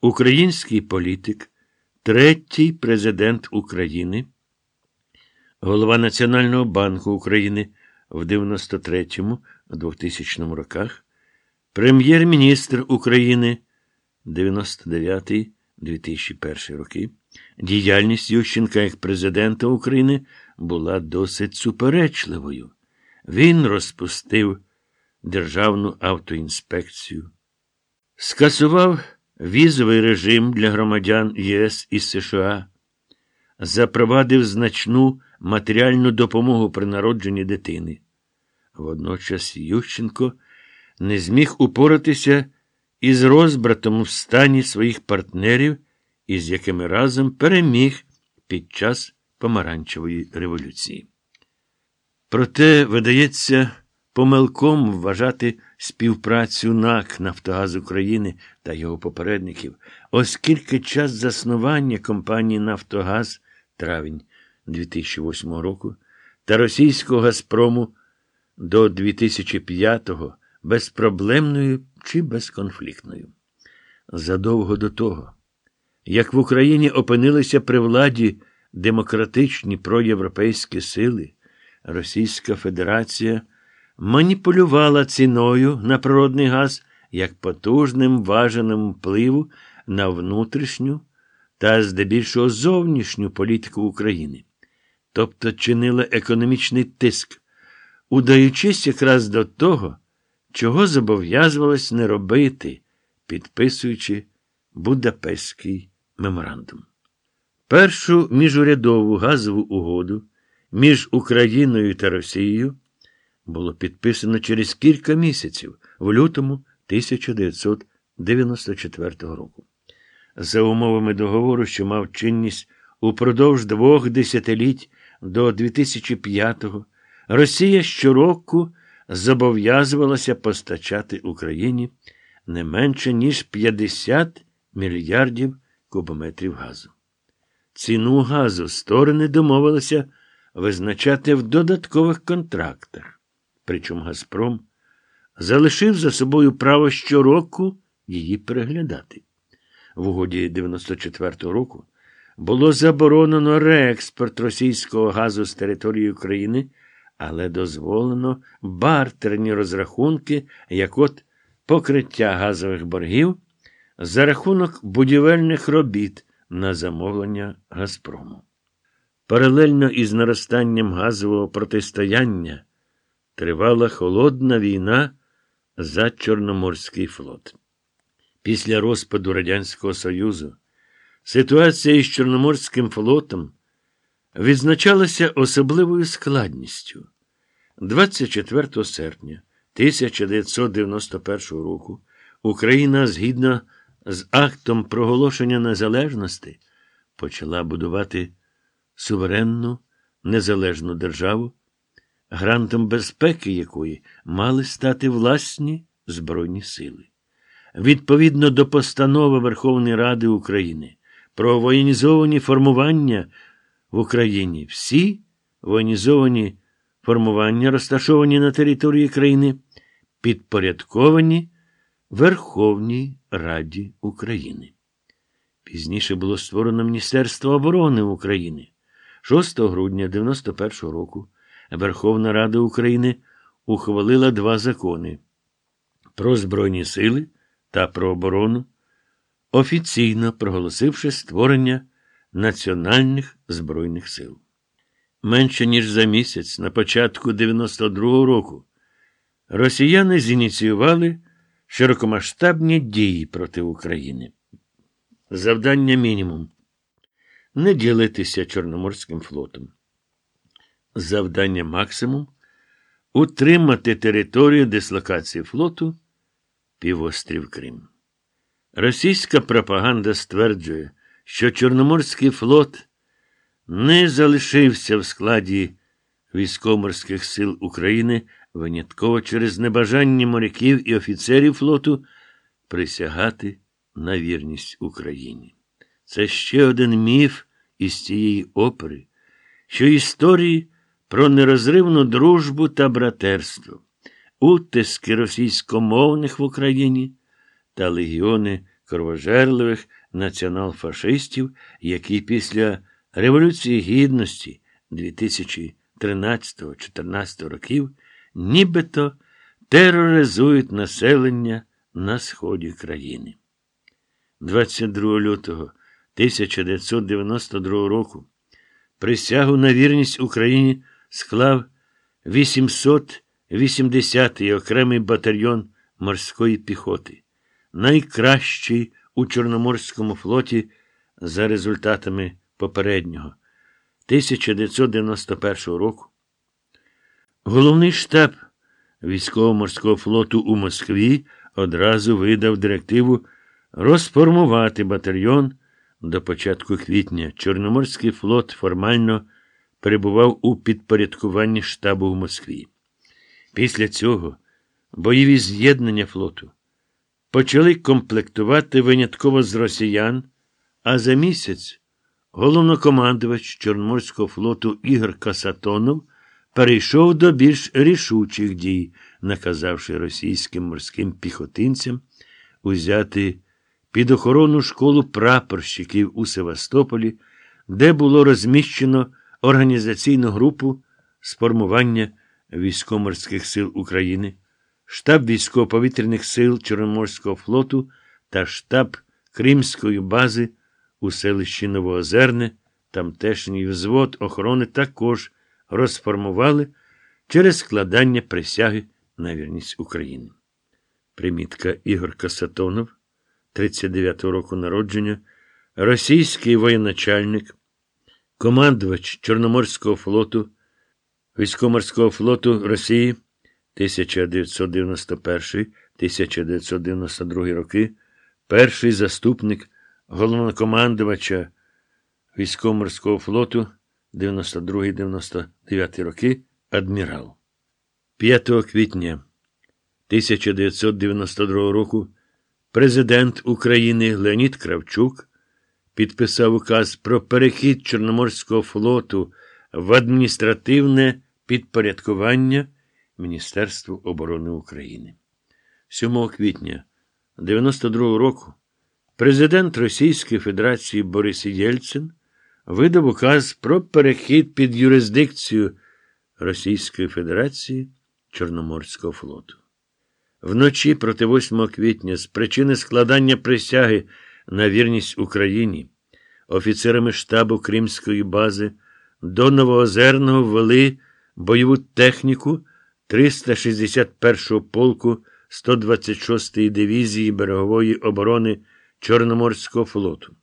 український політик, третій президент України, голова Національного банку України в 93-2000 роках, прем'єр-міністр України 99-2001 роки. Діяльність Ющенка як президента України була досить суперечливою. Він розпустив Державну автоінспекцію, скасував візовий режим для громадян ЄС і США, запровадив значну матеріальну допомогу при народженні дитини. Водночас Ющенко не зміг упоратися із розбратом в стані своїх партнерів, із якими разом переміг під час помаранчевої революції. Проте, видається, помилком вважати співпрацю НАК Нафтогаз України та його попередників, оскільки час заснування компанії Нафтогаз травень 2008 року та російського Газпрому до 2005-го безпроблемною чи безконфліктною. Задовго до того, як в Україні опинилися при владі демократичні проєвропейські сили, Російська Федерація маніпулювала ціною на природний газ як потужним важеним впливу на внутрішню та здебільшого зовнішню політику України, тобто чинила економічний тиск, удаючись якраз до того, чого зобов'язувалась не робити, підписуючи Будапештський меморандум. Першу міжурядову газову угоду між Україною та Росією було підписано через кілька місяців в лютому 1994 року. За умовами договору, що мав чинність упродовж двох десятиліть до 2005-го, Росія щороку зобов'язувалася постачати Україні не менше ніж 50 мільярдів кубометрів газу. Ціну газу сторони домовилися визначати в додаткових контрактах. Причому Газпром залишив за собою право щороку її переглядати. В угоді 94-го року було заборонено реекспорт російського газу з території України, але дозволено бартерні розрахунки, як от покриття газових боргів за рахунок будівельних робіт на замовлення Газпрому. Паралельно із наростанням газового протистояння тривала холодна війна за Чорноморський флот. Після розпаду Радянського Союзу ситуація із Чорноморським флотом відзначалася особливою складністю. 24 серпня 1991 року Україна, згідно з актом проголошення незалежності, почала будувати суверенну незалежну державу, грантом безпеки якої мали стати власні Збройні сили. Відповідно до постанови Верховної Ради України про воєнізовані формування в Україні, всі воєнізовані формування, розташовані на території країни, підпорядковані Верховній Раді України. Пізніше було створено Міністерство оборони України. 6 грудня 91 року Верховна Рада України ухвалила два закони про Збройні сили та про оборону, офіційно проголосивши створення Національних Збройних сил. Менше ніж за місяць, на початку 92-го року, росіяни зініціювали широкомасштабні дії проти України. Завдання мінімум не ділитися Чорноморським флотом. Завдання максимум утримати територію дислокації флоту півострів Крим. Російська пропаганда стверджує, що Чорноморський флот не залишився в складі військово-морських сил України винятково через небажання моряків і офіцерів флоту присягати на вірність Україні. Це ще один міф із цієї опери, що історії про нерозривну дружбу та братерство, утиски російськомовних в Україні та легіони кровожерливих націонал-фашистів, які після Революції Гідності 2013-14 років нібито тероризують населення на сході країни. 22 лютого 1992 року присягу на вірність Україні склав 880-й окремий батальйон морської піхоти, найкращий у Чорноморському флоті за результатами попереднього 1991 року. Головний штаб військово-морського флоту у Москві одразу видав директиву розформувати батальйон до початку квітня. Чорноморський флот формально перебував у підпорядкуванні штабу в Москві. Після цього бойові з'єднання флоту почали комплектувати винятково з росіян, а за місяць головнокомандувач Чорноморського флоту Ігор Касатонов перейшов до більш рішучих дій, наказавши російським морським піхотинцям узяти під охорону школу прапорщиків у Севастополі, де було розміщено організаційну групу з формування військово-морських сил України, штаб військово-повітряних сил Чорноморського флоту та штаб Кримської бази у селищі Новоозерне, тамтешній взвод охорони також розформували через складання присяги на вірність України. Примітка Ігор Касатонов, 39-го року народження, російський воєначальник, командувач Чорноморського флоту, Військово-морського флоту Росії 1991-1992 роки, перший заступник головнокомандувача Військово-морського флоту 92-99 роки адмірал. 5 квітня 1992 року президент України Леонід Кравчук підписав указ про перехід Чорноморського флоту в адміністративне підпорядкування Міністерству оборони України. 7 квітня 92 року президент Російської Федерації Борис Єльцин видав указ про перехід під юрисдикцію Російської Федерації Чорноморського флоту. Вночі проти 8 квітня з причини складання присяги на вірність Україні офіцерами штабу Кримської бази до Новоозерного ввели бойову техніку 361-го полку 126-ї дивізії берегової оборони Чорноморського флоту.